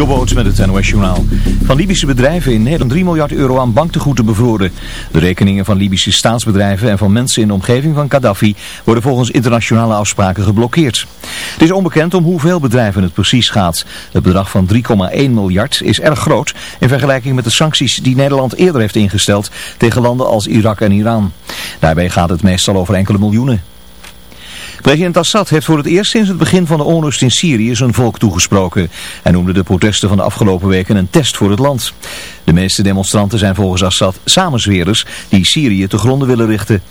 Jobboots met het NOS Journaal. Van Libische bedrijven in Nederland 3 miljard euro aan banktegoeden bevroren. De rekeningen van Libische staatsbedrijven en van mensen in de omgeving van Gaddafi worden volgens internationale afspraken geblokkeerd. Het is onbekend om hoeveel bedrijven het precies gaat. Het bedrag van 3,1 miljard is erg groot in vergelijking met de sancties die Nederland eerder heeft ingesteld tegen landen als Irak en Iran. Daarbij gaat het meestal over enkele miljoenen. President Assad heeft voor het eerst sinds het begin van de onrust in Syrië zijn volk toegesproken. Hij noemde de protesten van de afgelopen weken een test voor het land. De meeste demonstranten zijn volgens Assad samenzweerders die Syrië te gronden willen richten.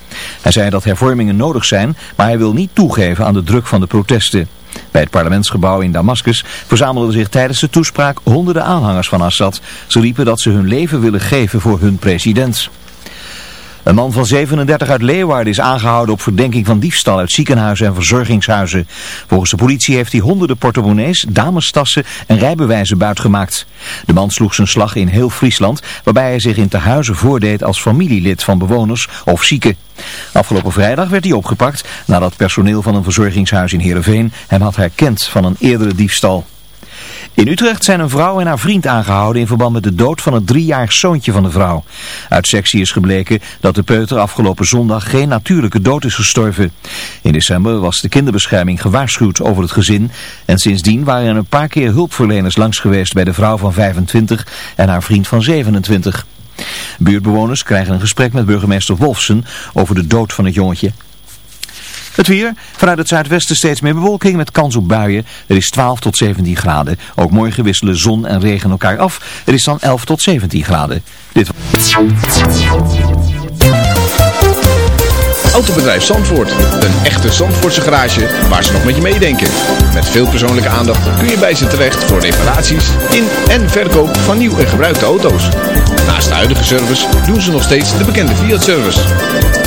Hij zei dat hervormingen nodig zijn, maar hij wil niet toegeven aan de druk van de protesten. Bij het parlementsgebouw in Damascus verzamelden zich tijdens de toespraak honderden aanhangers van Assad. Ze riepen dat ze hun leven willen geven voor hun president. Een man van 37 uit Leeuwarden is aangehouden op verdenking van diefstal uit ziekenhuizen en verzorgingshuizen. Volgens de politie heeft hij honderden portemonnees, damestassen en rijbewijzen buitgemaakt. De man sloeg zijn slag in heel Friesland, waarbij hij zich in tehuizen voordeed als familielid van bewoners of zieken. Afgelopen vrijdag werd hij opgepakt nadat personeel van een verzorgingshuis in Heerenveen hem had herkend van een eerdere diefstal. In Utrecht zijn een vrouw en haar vriend aangehouden in verband met de dood van het driejarig zoontje van de vrouw. Uit sectie is gebleken dat de peuter afgelopen zondag geen natuurlijke dood is gestorven. In december was de kinderbescherming gewaarschuwd over het gezin en sindsdien waren er een paar keer hulpverleners langs geweest bij de vrouw van 25 en haar vriend van 27. Buurtbewoners krijgen een gesprek met burgemeester Wolfsen over de dood van het jongetje. Het weer. Vanuit het zuidwesten steeds meer bewolking met kans op buien. Er is 12 tot 17 graden. Ook morgen wisselen zon en regen elkaar af. Er is dan 11 tot 17 graden. Dit Autobedrijf Zandvoort. Een echte Zandvoortse garage waar ze nog met je meedenken. Met veel persoonlijke aandacht kun je bij ze terecht voor reparaties in en verkoop van nieuw en gebruikte auto's. Naast de huidige service doen ze nog steeds de bekende Fiat-service.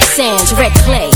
sand's red clay.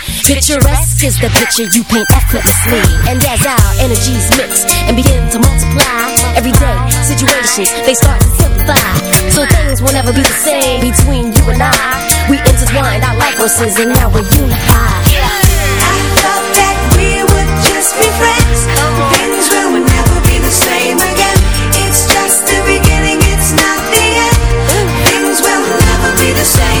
picturesque is the picture you paint effortlessly. And as our energies mix and begin to multiply, everyday situations they start to simplify. So things will never be the same between you and I. We intertwined our life forces and now we're unified. I thought that we would just be friends. Things will never be the same again. It's just the beginning, it's not the end. Things will never be the same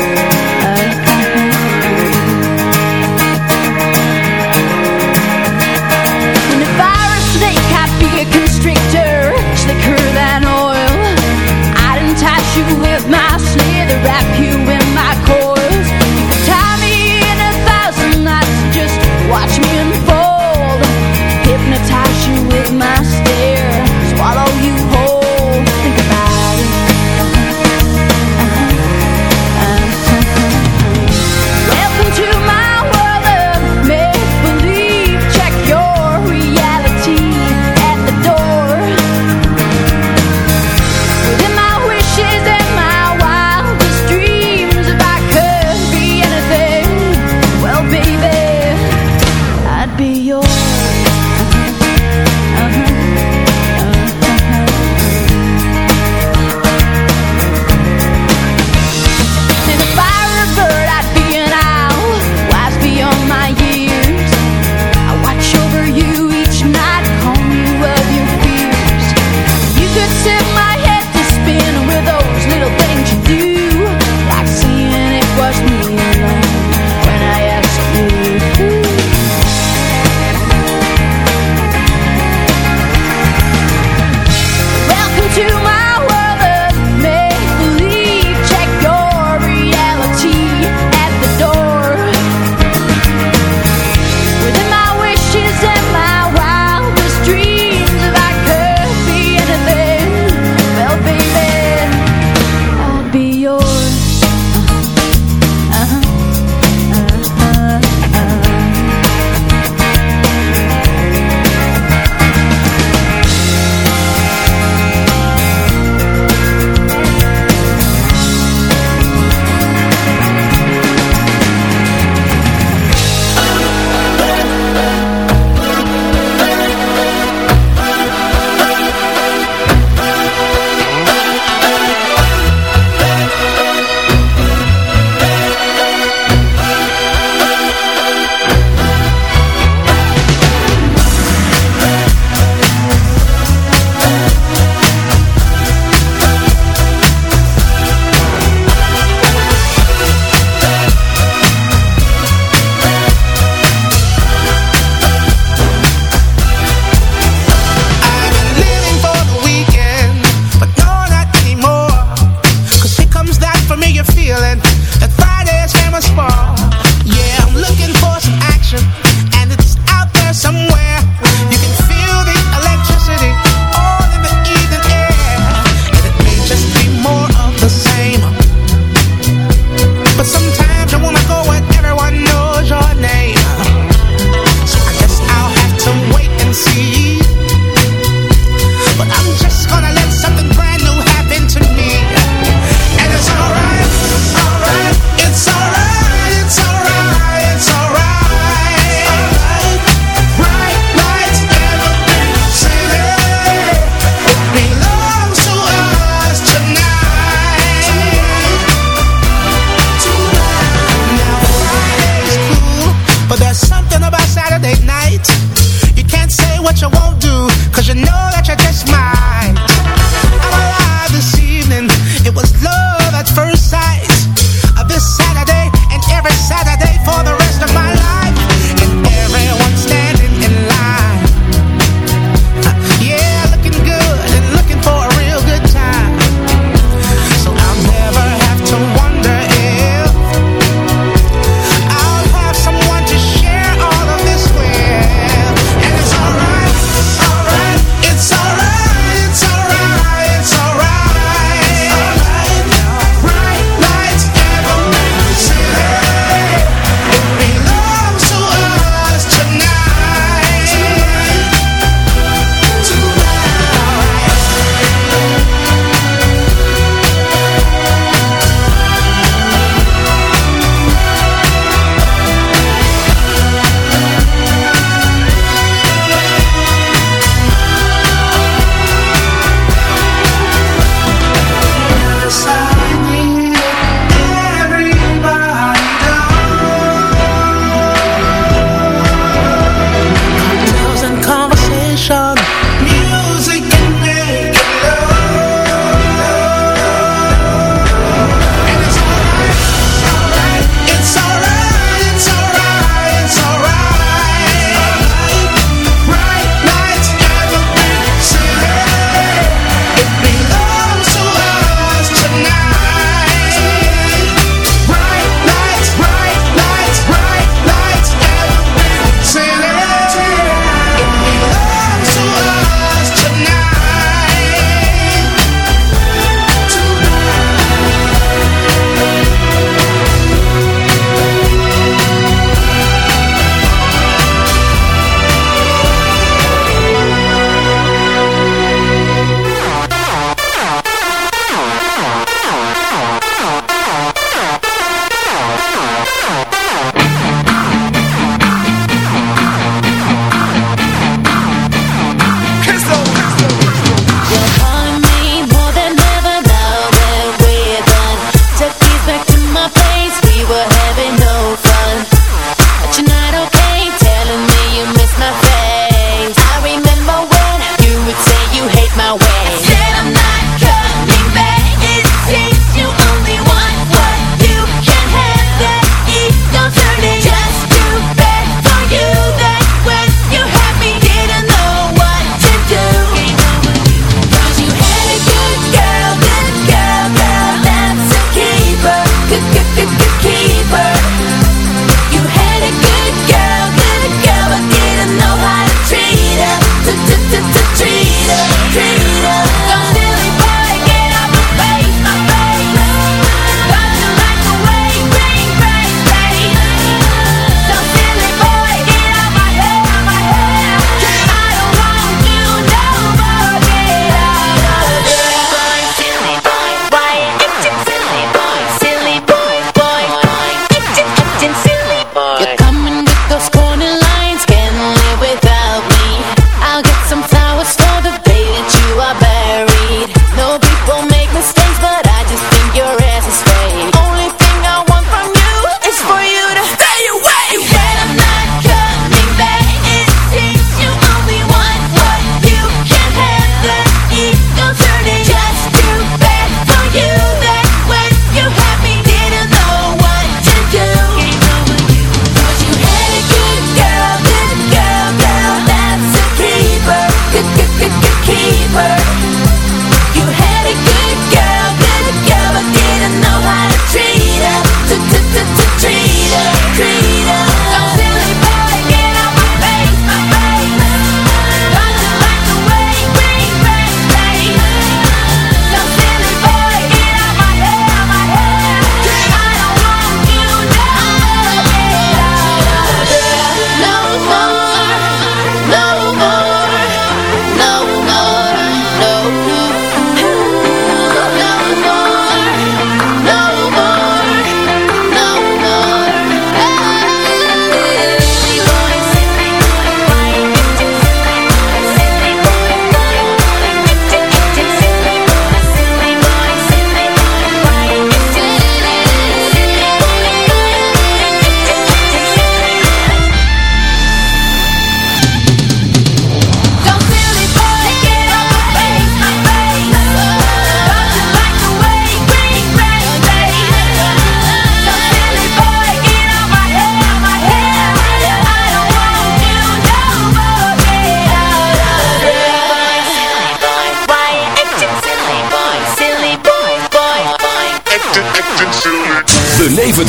You with my slither, wrap you in my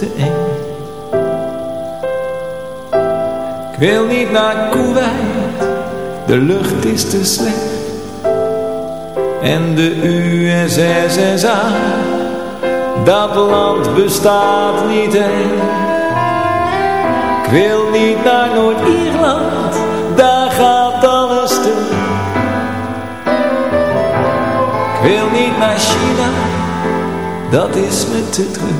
Te. Ik wil niet naar Kuwait, de lucht is te slecht. En de USSSA, dat land bestaat niet echt. Ik wil niet naar Noord-Ierland, daar gaat alles stuk. Ik wil niet naar China, dat is me te druk.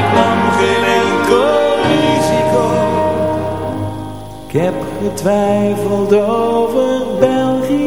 ik nam geen risico. Ik heb getwijfeld over België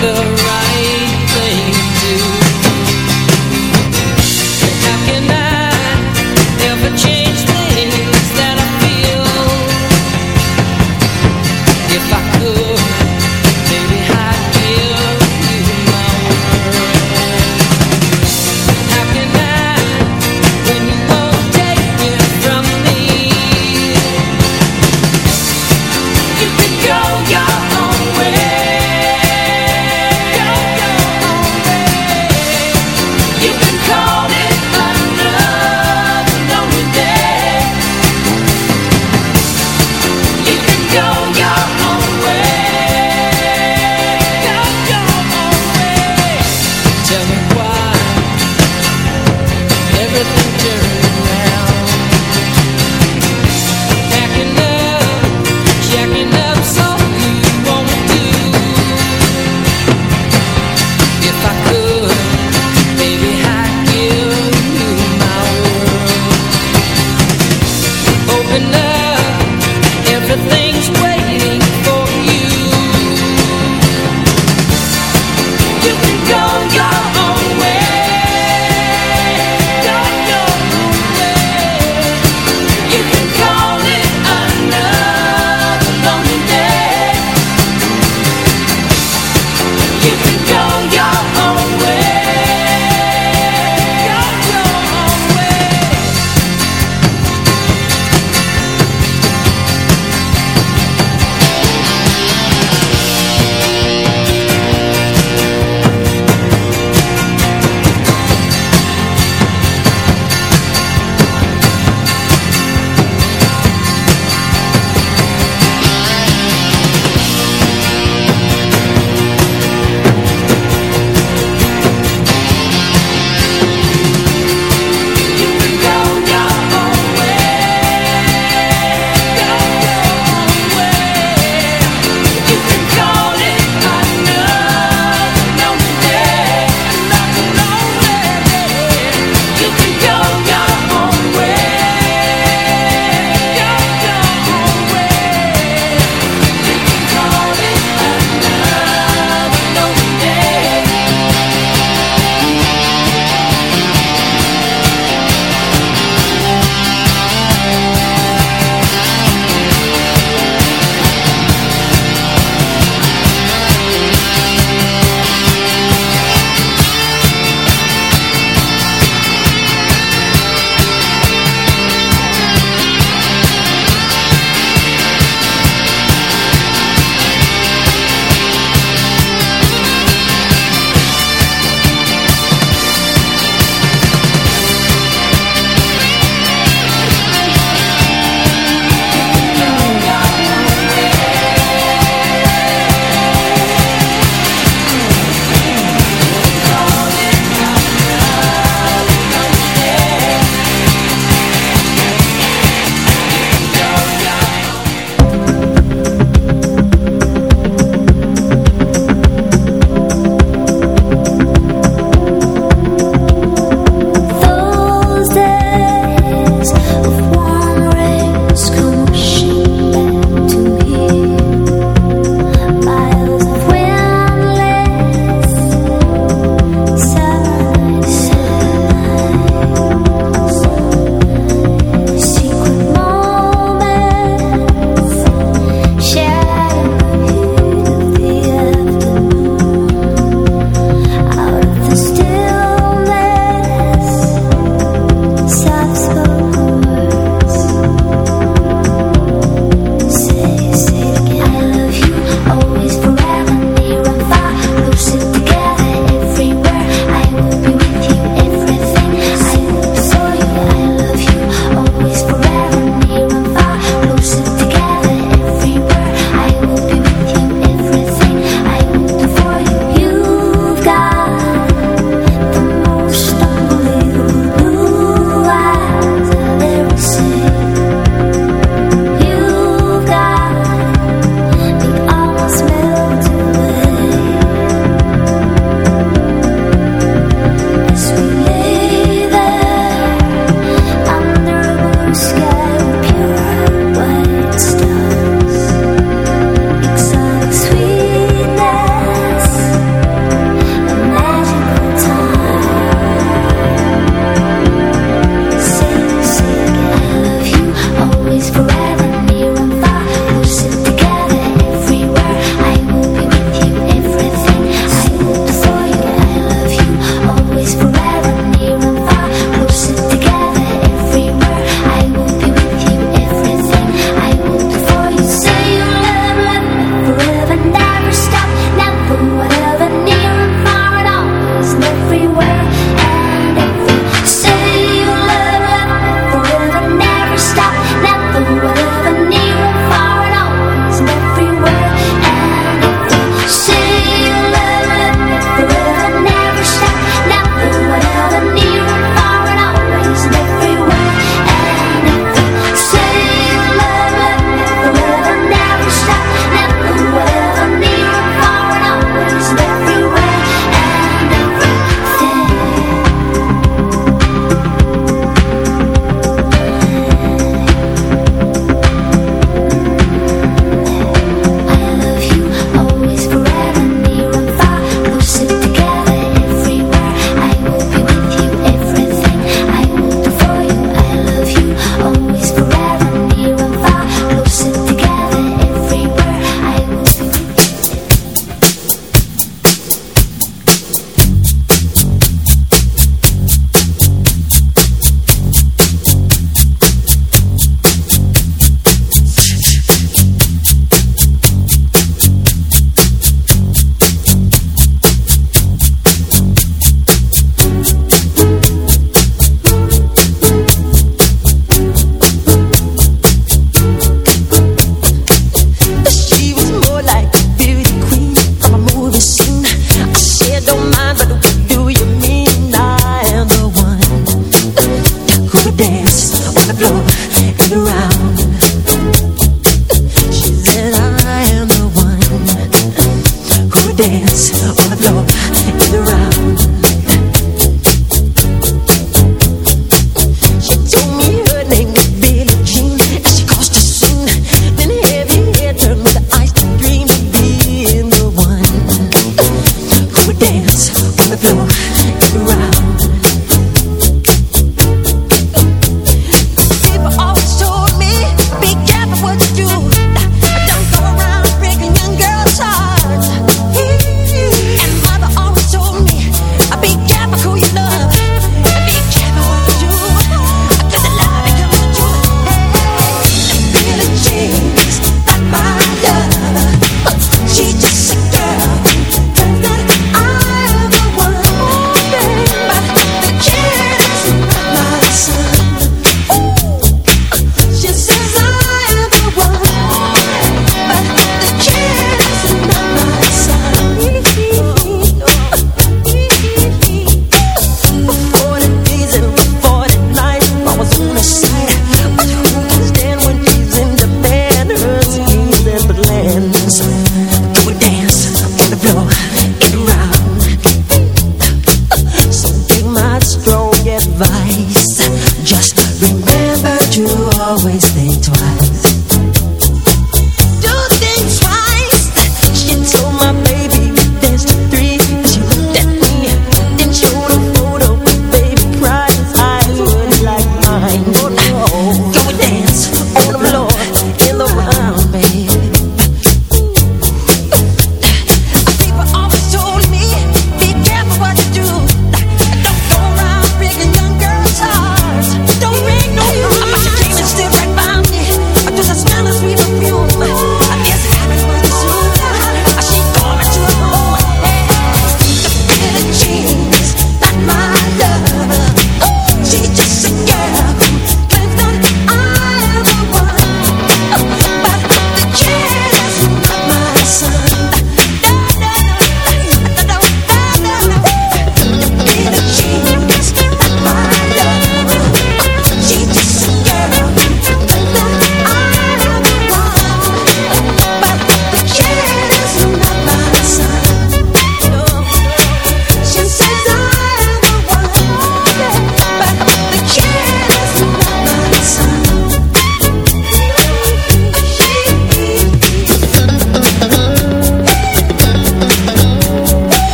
the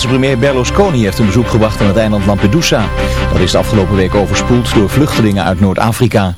Italiaanse premier Berlusconi heeft een bezoek gebracht aan het eiland Lampedusa. Dat is de afgelopen week overspoeld door vluchtelingen uit Noord-Afrika.